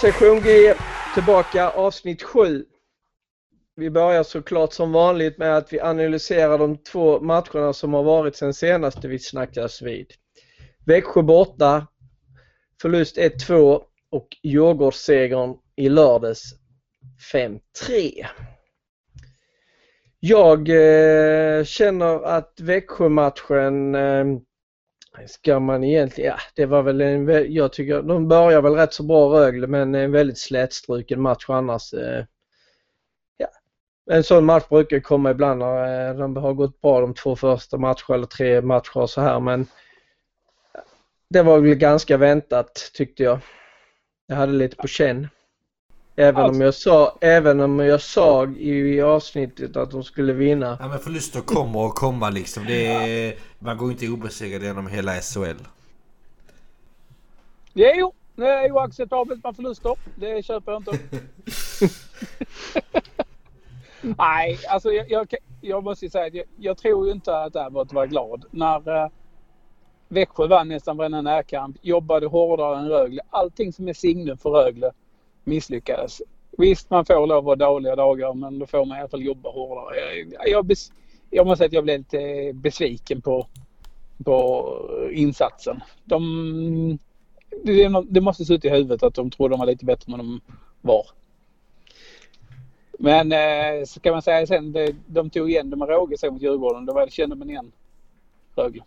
Session G tillbaka avsnitt 7. Vi börjar såklart som vanligt med att vi analyserar de två matcherna som har varit sen senast vi snackas vid. Växjö borta, förlust 1-2 och Djurgårdssegern i lördags 5-3. Jag eh, känner att Växjö-matchen eh, ska man egentligen, ja det var väl en, jag tycker de börjar väl rätt så bra Rögle men en väldigt slätstruken match annars. Eh, ja. En sån match brukar komma ibland när eh, de har gått bra de två första matcherna eller tre matcher så här men det var väl ganska väntat tyckte jag. Jag hade lite på känn. Även alltså. om jag sa, även om jag sa i avsnittet att de skulle vinna. Ja men förluster kommer och komma liksom. Det är, man går inte obesegrad genom hela SHL. Jo, det är oacceptabelt med förluster. Det köper jag inte. Nej, alltså jag, jag, jag måste säga att jag, jag tror ju inte att Abbott var glad. När uh, Växjö vann nästan varenda närkamp, jobbade hårdare än Rögle. Allting som är signum för Rögle misslyckades. Visst, man får lov att ha dåliga dagar men då får man i alla fall jobba hårdare. Jag, jag, jag måste säga att jag blev lite besviken på, på insatsen. De, det, det måste se ut i huvudet att de trodde de var lite bättre än de var. Men eh, så kan man säga sen, det, de tog igen det med råge sen mot Djurgården. Då kände man igen Rögle.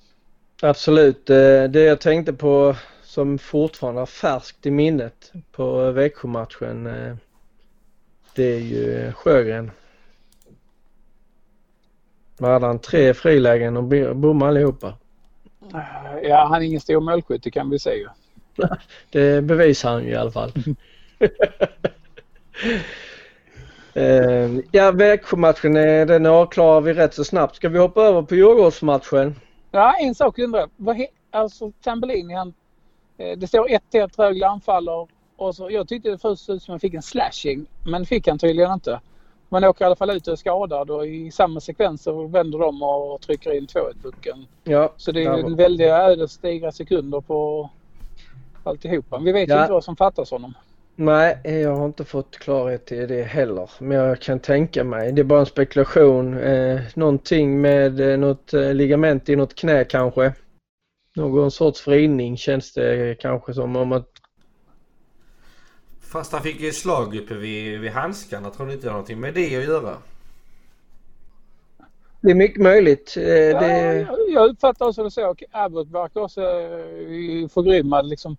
Absolut. Eh, det jag tänkte på som fortfarande är färskt i minnet på Växjö-matchen eh, det är ju Sjögren. Vad hade han? Tre frilägen och bommade allihopa. Ja, han är ingen stor målskytt kan vi säga. det bevisar han ju i alla fall. ja, Växjö-matchen den avklarar vi rätt så snabbt. Ska vi hoppa över på Djurgårdsmatchen? Ja, en sak undrar jag. Alltså Tambellini han Eh, det står 1-1 Rögle anfaller och så, jag tyckte det först ut som att han fick en slashing men fick han tydligen inte. Man åker i alla fall ut och är skadad och i samma sekvens så vänder de och trycker in 2-1-pucken. Ja, så det är en väldiga ödesdigra sekunder på alltihopa. Vi vet ja. ju inte vad som fattas honom. Nej, jag har inte fått klarhet i det heller. Men jag kan tänka mig. Det är bara en spekulation. Eh, någonting med eh, något eh, ligament i något knä kanske. Någon sorts vridning känns det kanske som om att... Fast han fick ju slag uppe vid, vid handskarna. Tror du inte det har någonting med det att göra? Det är mycket möjligt. Eh, det... Ja, jag uppfattar också det så. Abbott verkar också eh, förgrymmad. Liksom.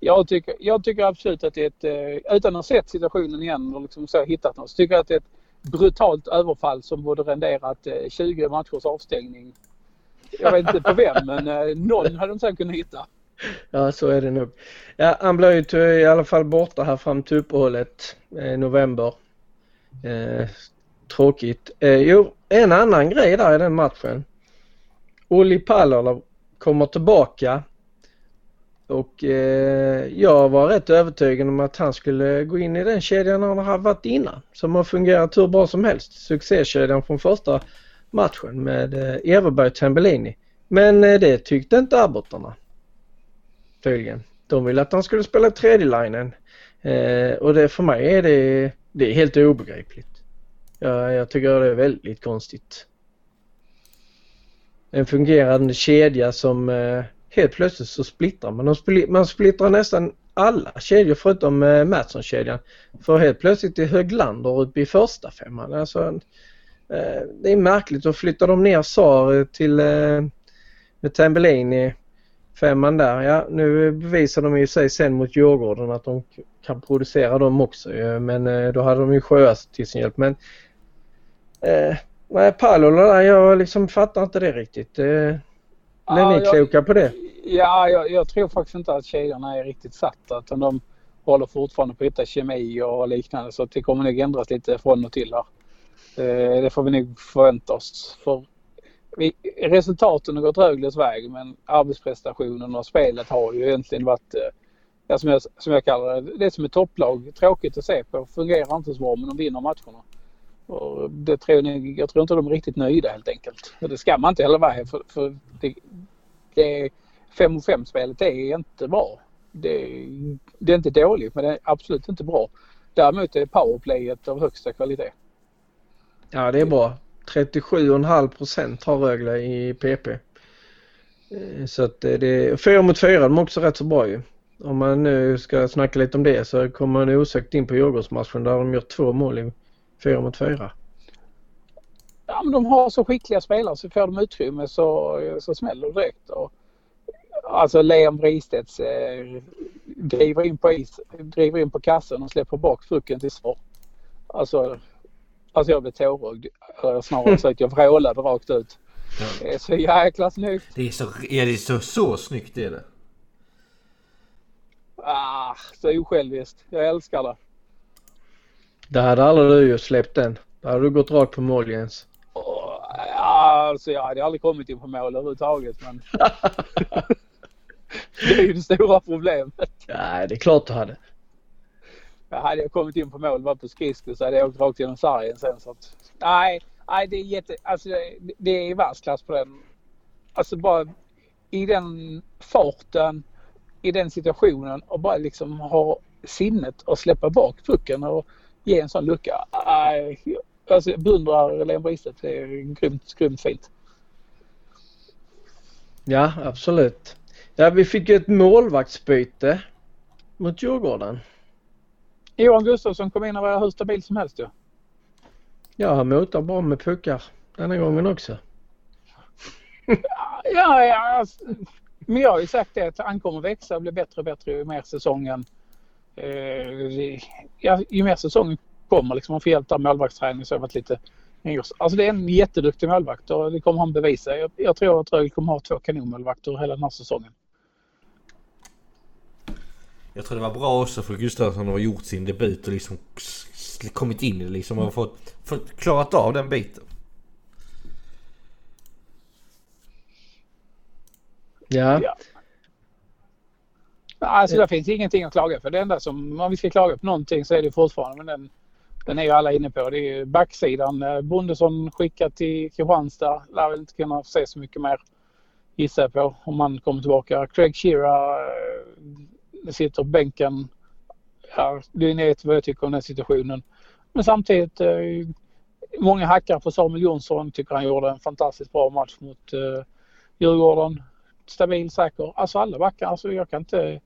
Jag, tycker, jag tycker absolut att det är ett, eh, utan att ha sett situationen igen och liksom så hittat något, så tycker jag att det är ett brutalt överfall som borde renderat 20 matchers avstängning jag vet inte på vem men eh, någon hade de säkert kunnat hitta. Ja så är det nog. Ja, han blir ju i alla fall borta här fram till uppehållet i november. Eh, tråkigt. Eh, jo, en annan grej där i den matchen. Olli Pallola kommer tillbaka och eh, jag var rätt övertygad om att han skulle gå in i den kedjan han har varit innan. Som har fungerat hur bra som helst. Succékedjan från första matchen med eh, Everberg och Tambellini. Men eh, det tyckte inte abbotarna. Tydligen. De ville att han skulle spela tredje linen. Eh, och det för mig är det, det är helt obegripligt. Jag, jag tycker det är väldigt konstigt. En fungerande kedja som helt plötsligt så splittrar man. Man splittrar nästan alla kedjor förutom eh, Mattsson-kedjan. För helt plötsligt är Höglander uppe i första femman. Alltså, det är märkligt. Då flyttar de ner Sar till eh, med Tambellini femman där. Ja, nu bevisar de ju sig sen mot Djurgården att de kan producera dem också men eh, då hade de ju Sjöas till sin hjälp. Men eh, nej, Palola där, jag liksom fattar inte det riktigt. Eh, ja, är ni jag, kloka på det? Ja, jag, jag, tror faktiskt inte att kedjorna är riktigt satta utan de håller fortfarande på att hitta kemi och liknande så det kommer nog ändras lite från och till här. Eh, det får vi nog förvänta oss. För vi, resultaten har gått Rögles väg men arbetsprestationen och spelet har ju egentligen varit, eh, ja, som, jag, som jag kallar det, det som är topplag. Tråkigt att se på. Fungerar inte så bra men de vinner matcherna. Och det tror jag, jag tror inte de är riktigt nöjda helt enkelt. Och det ska man inte heller vara för, för det, det 5 5 spelet är inte bra. det, det är inte dåligt men det är absolut inte bra. Däremot är powerplayet av högsta kvalitet. Ja, det är bra. 37,5 procent har Rögle i PP. Eh, så att eh, det är fyra mot fyra, de är också rätt så bra ju. Om man nu ska snacka lite om det så kommer man osökt in på Djurgårdsmatchen där de gör två mål i fyra mot fyra. Ja, men de har så skickliga spelare så får de utrymme så, så smäller det direkt. Och, alltså Leon Bristedts eh, driver, in på is, driver in på kassen och släpper bak pucken till svar. Alltså, alltså jag blev tårögd. Eller Snarare så att jag vrålade rakt ut. Ja. Det är så jäkla snyggt. Det är så, ja, det är så, så snyggt det är det. Ah, så osjälviskt. Jag älskar det. Det hade aldrig du ju släppt den. Då hade du gått rakt på mål Jens. Ja, alltså jag hade aldrig kommit in på mål överhuvudtaget men det är ju det stora problemet. Nej, det är klart du hade. Hade jag kommit in på mål bara på skridskor så hade jag åkt rakt genom sargen sen. Så att, nej, nej, det är jätte... Alltså det, det är världsklass på den. Alltså bara i den farten, i den situationen och bara liksom ha sinnet att släppa bak pucken och ge en sån lucka. Nej, alltså jag beundrar Leon Bristedt. Det är grymt, grymt fint. Ja, absolut. Ja, vi fick ju ett målvaktsbyte mot Djurgården. Johan Gustafsson kom in och var hur stabil som helst ju. Ja, han motar bra med puckar denna gången också. Ja, ja, alltså, men jag har ju sagt det att han kommer växa och bli bättre och bättre ju mer säsongen eh, ja, ju mer säsongen kommer. Liksom, han får hjälp av målvaktsträning så har varit lite Alltså det är en jätteduktig målvakt och det kommer han bevisa. Jag, jag tror att Rögle kommer ha två kanonmålvakter hela den här säsongen. Jag tror det var bra också för Gustafsson att ha gjort sin debut och liksom kommit in i det liksom och fått, fått klarat av den biten. Ja, Ja. Alltså det finns ingenting att klaga för. Det enda som, om vi ska klaga på någonting så är det fortfarande, men den, den är ju alla inne på. Det är ju backsidan. Eh, Bondesson skickat till Kristianstad. Lär väl inte kunna se så mycket mer gissar jag på om han kommer tillbaka. Craig Shearer eh, sitter på bänken. Ja, det ni vet vad jag tycker om den situationen. Men samtidigt eh, många hackar på Samuel Jonsson. Tycker han gjorde en fantastiskt bra match mot eh, Djurgården. Stabil, säker. Alltså alla backar. Alltså jag kan inte...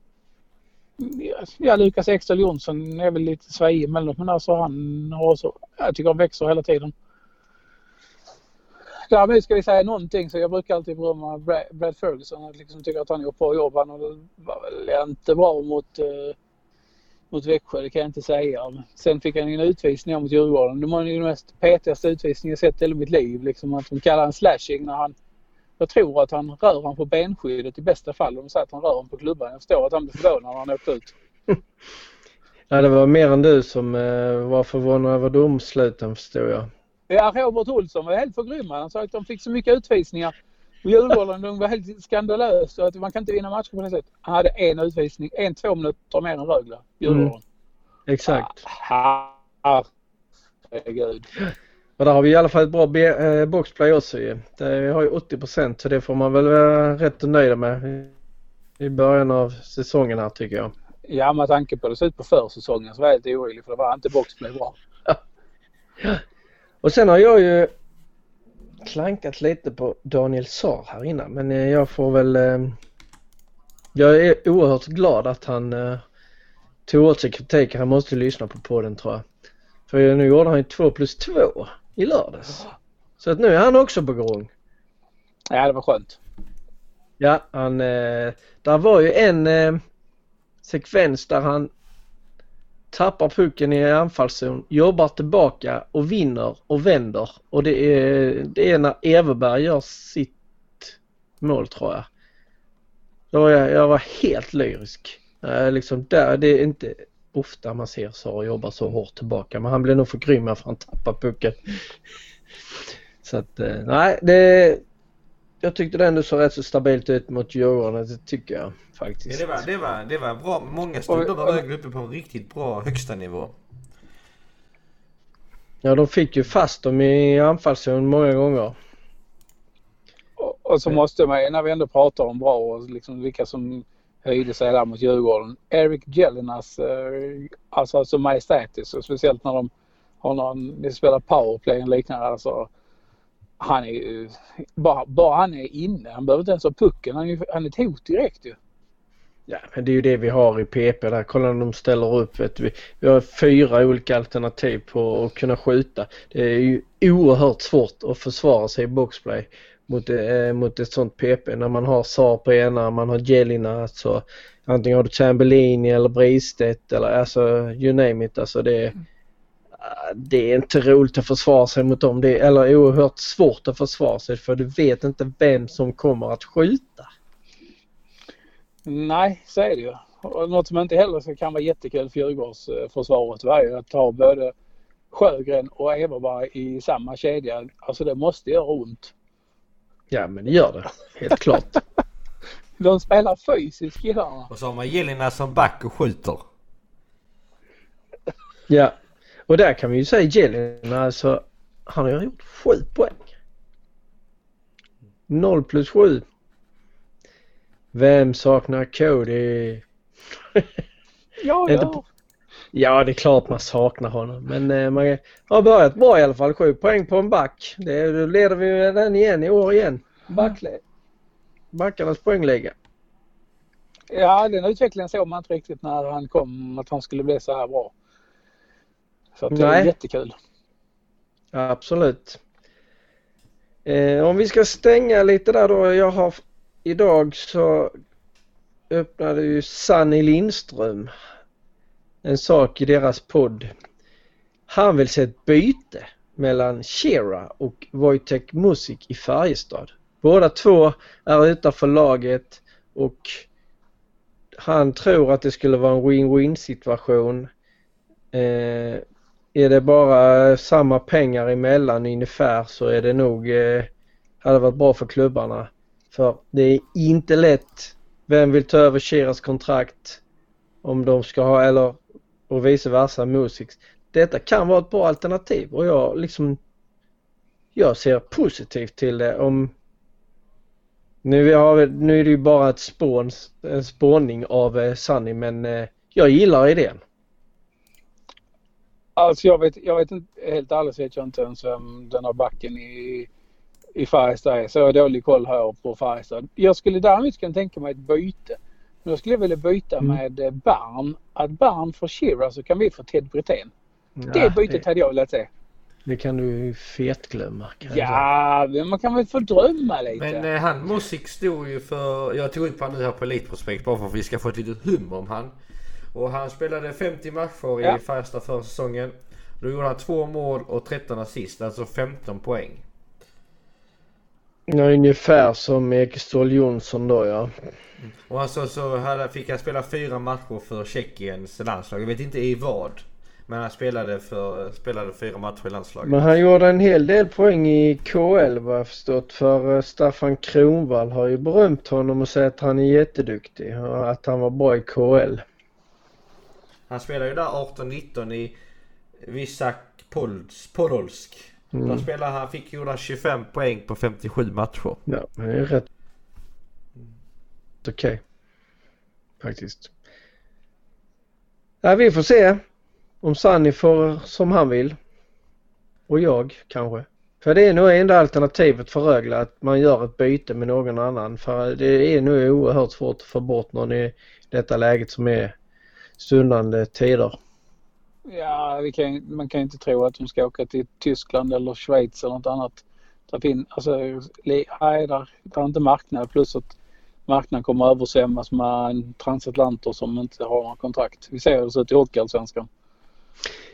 Ja, Lukas Ekström Jonsson är väl lite svajig emellanåt men alltså han har så... Jag tycker han växer hela tiden. Däremot ska vi säga någonting så jag brukar alltid berömma Brad, Ferguson. Jag liksom tycker att han gör ett bra jobb. Han var väl inte bra mot, eh, mot Växjö, det kan jag inte säga. Sen fick han en utvisning mot Djurgården. Det var den mest petigaste utvisningen jag sett i hela mitt liv. Liksom att de kallar en slashing när han... Jag tror att han rör han på benskyddet i bästa fall. De säger att han rör honom på klubban. Jag förstår att han blev förvånad när han åkte ut. ja det var mer än du som eh, var förvånad över domsluten förstod jag. Ja, Robert Olsson var helt förgrymmad. Han sa att de fick så mycket utvisningar. Djurgården de var helt skandalöst att man kan inte vinna matcher på det sättet. Han hade en utvisning, en två minuter mer än Rögle. Djurgården. Exakt. Herregud. Och där har vi i alla fall ett bra eh, boxplay också ju. Det, vi har ju 80% så det får man väl vara rätt nöjd med i- i början av säsongen här tycker jag. Ja, med tanke på hur det såg ut på försäsongen så var jag lite orolig för det var inte boxplay bra. Och sen har jag ju klankat lite på Daniel Saar här innan men eh, jag får väl... Eh, jag är oerhört glad att han eh, tog åt sig kritiken. Han måste lyssna på podden tror jag. För nu gjorde han ju 2 plus 2 i lördags. Så att nu är han också på gång. Ja, det var skönt. Ja, han... Eh, där var ju en eh, sekvens där han tappar pucken i anfallszon, jobbar tillbaka och vinner och vänder. Och det är, det är när Everberg gör sitt mål tror jag. Då var jag, jag var helt lyrisk. Äh, liksom där, det är inte ofta man ser så jobba så hårt tillbaka men han blev nog förgrymmad för han tappar pucken. Så att eh, nej, det, jag tyckte det ändå såg rätt så stabilt ut mot Djurgården, det tycker jag Ja, faktiskt. det, var, det, var, det var bra. Många stunder var Rögle uppe på en riktigt bra högsta nivå. Ja, de fick ju fast dem i anfallszon många gånger. Och, och så måste man, när vi ändå pratar om bra och liksom vilka som höjde sig där mot Djurgården. Eric Jellinas, eh, alltså, alltså majestätisk och speciellt när de har någon, de spelar powerplay och liknande. Alltså, han är ju, bara, bara han är inne, han behöver inte ens ha pucken, han är, han är ett hot direkt ju. Ja, men det är ju det vi har i PP där. Kolla när de ställer upp. Vet vi, vi har fyra olika alternativ på att kunna skjuta. Det är ju oerhört svårt att försvara sig i boxplay mot, eh, mot ett sånt PP. När man har Saar på ena, man har Jelina, alltså antingen har du Tambellini eller Bristedt eller alltså you name it. Alltså det, det är inte roligt att försvara sig mot dem. Det är, eller oerhört svårt att försvara sig för du vet inte vem som kommer att skjuta. Nej, så är det ju. Och något som inte heller kan vara jättekul för Djurgårdsförsvaret var ju att ha både Sjögren och Everberg i samma kedja. Alltså det måste göra ont. Ja men det gör det. Helt klart. De spelar fysiskt killarna. Och så har man Jelina som back och skjuter. Ja. Och där kan vi ju säga Jelina alltså. Han har gjort sju poäng. 0 plus 7. Vem saknar Cody? Ja, ja. Ja, det är klart man saknar honom. Men eh, man har börjat bra i alla fall. Sju poäng på en back. Det, då leder vi med den igen i år igen. Backle. Backarnas poängliga. Ja, den utvecklingen såg man inte riktigt när han kom att han skulle bli så här bra. Så det är jättekul. Absolut. Eh, om vi ska stänga lite där då. Jag har idag så öppnade ju Sanny Lindström en sak i deras podd. Han vill se ett byte mellan Shera och Wojtek Musik i Färjestad. Båda två är utanför laget och han tror att det skulle vara en win-win situation. Eh, är det bara samma pengar emellan ungefär så är det nog, eh, hade varit bra för klubbarna. För det är inte lätt. Vem vill ta över Shiras kontrakt? Om de ska ha, eller och vice versa Musics. Detta kan vara ett bra alternativ och jag liksom jag ser positivt till det om nu, har, nu är det ju bara ett spån, en spåning av eh, Sunny men eh, jag gillar idén. Alltså jag vet, jag vet inte, helt ärligt vet jag inte ens vem den här backen i, i Färjestad är. Så jag har dålig koll här på Färjestad. Jag skulle däremot kunna tänka mig ett byte. Men jag skulle vilja byta Mm. med eh, Barn. Att Barn får Shearer så kan vi få Ted Brithén. Det Ja, bytet hade jag velat se. det kan du ju fetglömma. Jag. Ja, men man kan väl få drömma lite. Men eh, han Musik stod ju för... Jag tog upp han nu här på Elitprospekt bara för att vi ska få ett litet hum om han. Och han spelade 50 matcher Ja. i Färjestad förra säsongen. Då gjorde han två mål och 13 assist, alltså 15 poäng. Ja, ungefär som Ekeståhl Jonsson då ja. Och alltså så hade, fick han spela fyra matcher för Tjeckiens landslag. Jag vet inte i vad. Men han spelade, för, spelade fyra matcher i landslaget. Men han gjorde en hel del poäng i KL vad jag förstått för eh, Staffan Kronvall har ju berömt honom och sagt att han är jätteduktig och att han var bra i KL. Han spelade ju där 18-19 i Visak Pols, Podolsk. Mm. Där spelade han, fick gjorde 25 poäng på 57 matcher. Ja, det är rätt okej. Faktiskt. Ja, vi får se om Sunny får som han vill. Och jag kanske. För det är nog enda alternativet för Rögle att man gör ett byte med någon annan. För det är nog oerhört svårt att få bort någon i detta läget som är stundande tider. Ja, vi kan, man kan ju inte tro att de ska åka till Tyskland eller Schweiz eller något annat. Där fin, alltså, nej, där, där är inte marknad. Plus att marknaden kommer att översvämmas med transatlanter som inte har några kontrakt. Vi ser hur det ser ut i Hockeyallsvenskan.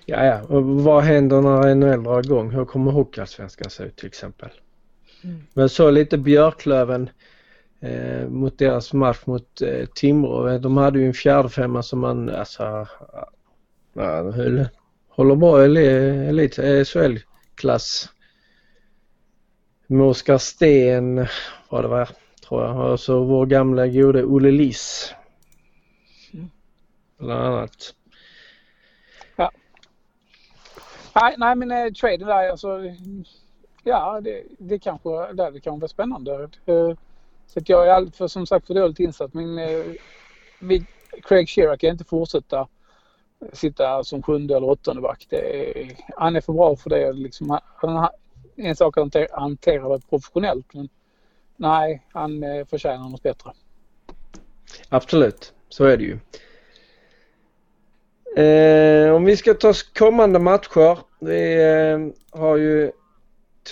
Ja, ja. Och vad händer när NHL drar igång? Hur kommer Hockeyallsvenskan se ut till exempel? Men så lite Björklöven eh, mot deras match mot eh, Timrå. Eh, de hade ju en fjärde femma som man alltså ja, de höll, håller bra elit, eh, SHL-klass. Med Oskar Sten vad det var tror jag. Och så vår gamla gode Olle Liss. Bland annat. Nej, nej men eh, traden där alltså. Ja, det, det kanske där det kan vara spännande. Eh, så att jag är alltför som sagt för dåligt insatt. Men eh, vi, Craig Shearer kan inte fortsätta sitta som sjunde eller åttonde back. Det är, han är för bra för det. Liksom, han, en sak att hantera det professionellt men nej, han eh, förtjänar något bättre. Absolut, så är det ju. Eh, om vi ska ta kommande matcher. Vi eh, har ju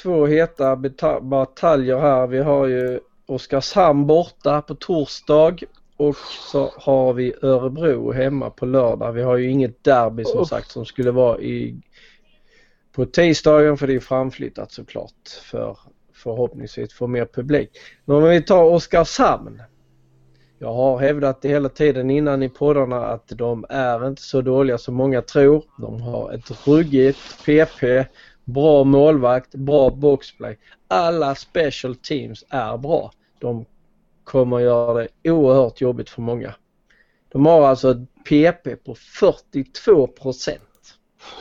två heta bataljer här. Vi har ju Oskarshamn borta på torsdag och så har vi Örebro hemma på lördag. Vi har ju inget derby som sagt som skulle vara i på tisdagen för det är framflyttat såklart för förhoppningsvis få mer publik. Men om vi tar Oskarshamn. Jag har hävdat det hela tiden innan i poddarna att de är inte så dåliga som många tror. De har ett ruggigt PP, bra målvakt, bra boxplay. Alla special teams är bra. De kommer göra det oerhört jobbigt för många. De har alltså ett PP på 42%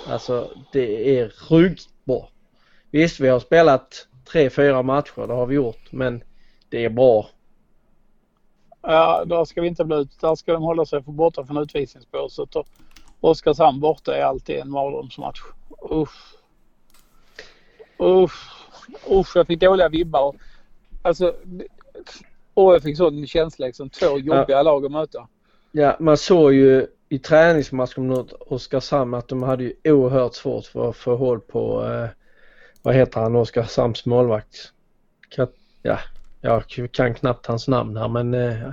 Alltså det är ruggigt bra. Visst, vi har spelat 3-4 matcher, det har vi gjort, men det är bra. Ja, där ska vi inte bli ut. Där ska de hålla sig för borta från utvisningsbåset. Oskarshamn borta är alltid en mardrömsmatch. Usch. Usch. Usch, jag fick dåliga vibbar. Alltså, och jag fick sån känsla liksom. Två jobbiga ja. lag att möta. Ja, man såg ju i träningsmatchen mot Oskarshamn att de hade ju oerhört svårt för att få håll på, eh, vad heter han, Oskarshamns målvakt? Kat, ja, jag kan knappt hans namn här men eh,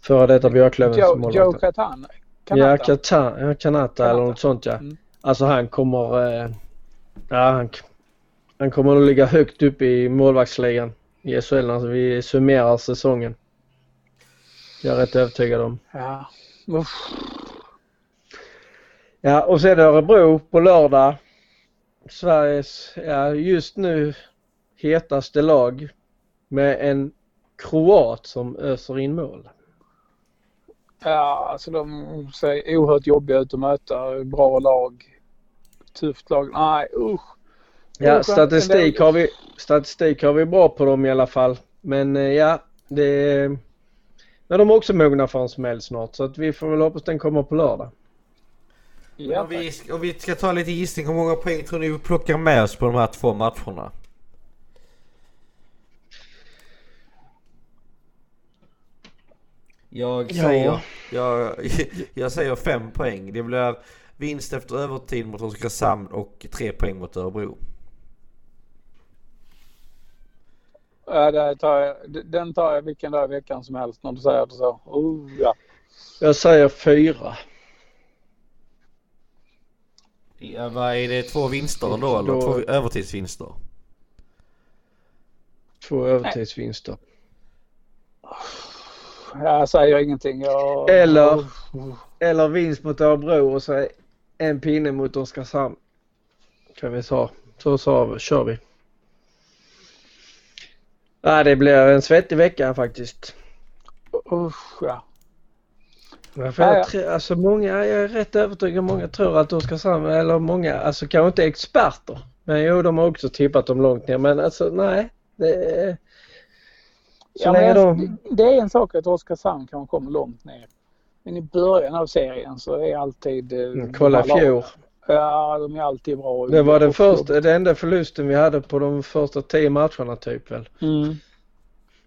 före detta Björklövens Joe, målvakt. Joe Katan? Kanata. Ja, Katan, ja, Kanata, eller något sånt ja. Mm. Alltså han kommer, eh, ja han, han kommer att ligga högt upp i målvaktsligan i SHL när vi summerar säsongen. Jag är rätt övertygad om. Ja. Uff. Ja och det Örebro på lördag. Sveriges, ja just nu hetaste lag med en kroat som öser in mål. Ja, alltså de ser oerhört jobbiga ut att möta. Bra lag. Tufft lag. Nej, usch. Ja, statistik har, vi, statistik har vi bra på dem i alla fall. Men eh, ja, det... Men de är också mogna för en smäll snart så att vi får väl hoppas den kommer på lördag. Ja, om, vi, om vi ska ta lite gissning, hur många poäng tror ni vi plockar med oss på de här två matcherna? Jag säger, ja. jag, jag säger fem poäng. Det blir vinst efter övertid mot Oskarshamn och tre poäng mot Örebro. Ja, tar jag, den tar jag vilken dag i veckan som helst när du säger det så. Oh, ja. Jag säger fyra. Ja, vad är det? Två vinster då, då eller två övertidsvinster? Två övertidsvinster. Jag säger ingenting. Jag... Eller, eller vinst mot Örebro och så en pinne mot Oskarshamn. Kan vi säga. Så, så kör vi. Ja, det blir en svettig vecka faktiskt. Usch ja. För jag, ja, alltså många, jag är rätt övertygad många tror att Oskarshamn, eller många, alltså kanske inte experter. Men jo, de har också tippat dem långt ner. Men alltså nej. Det, så ja, men de... det är en sak att Oskarshamn kanske kommer långt ner. Men i början av serien så är alltid... Eh, mm, kolla fjol. Ja, de är alltid bra. Det var den första, den enda förlusten vi hade på de första tio matcherna typ väl. Mm.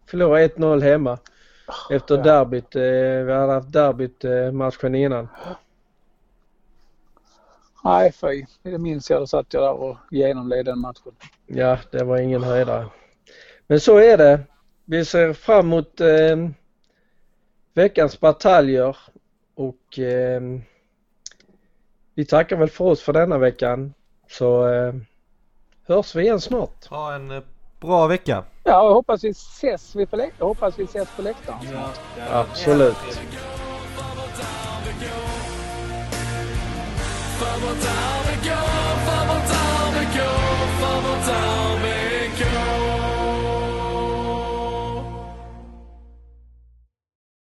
Förlorade 1-0 hemma. Efter ja. derbyt. Eh, vi hade haft derbyt eh, matchen innan. Nej fy. Det minns jag. Då satt jag där och genomled den matchen. Ja, det var ingen höjdare. Men så är det. Vi ser fram emot eh, veckans bataljer och eh, vi tackar väl för oss för denna veckan. Så eh, hörs vi igen snart. Ha en eh, bra vecka. Ja, jag hoppas vi ses, vi på, jag hoppas vi ses på läktaren. Ja, Absolut. Går